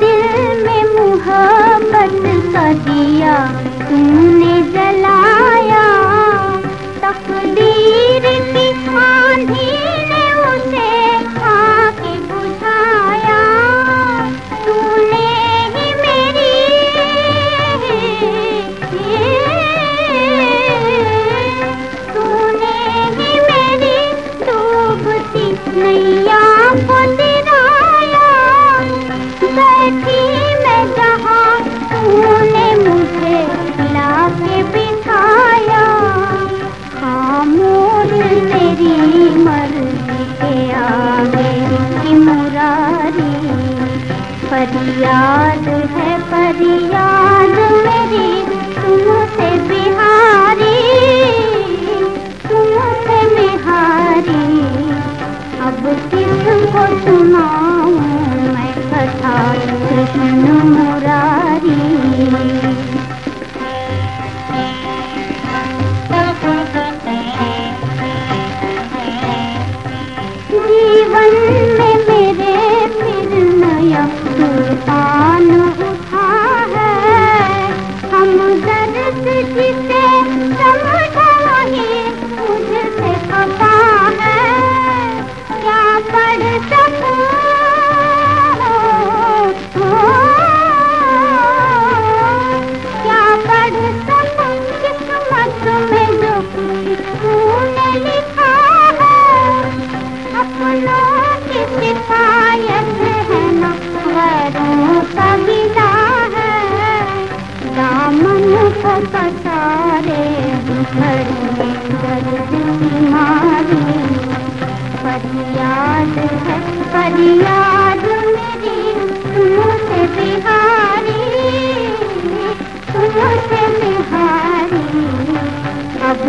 दिल में मुहब्बत का दिया तूने जला। याद है परी याद मेरी, तुमसे बिहारी तुमसे बिहारी अब किसको सुनाऊं मैं कथा? कृष्ण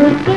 good.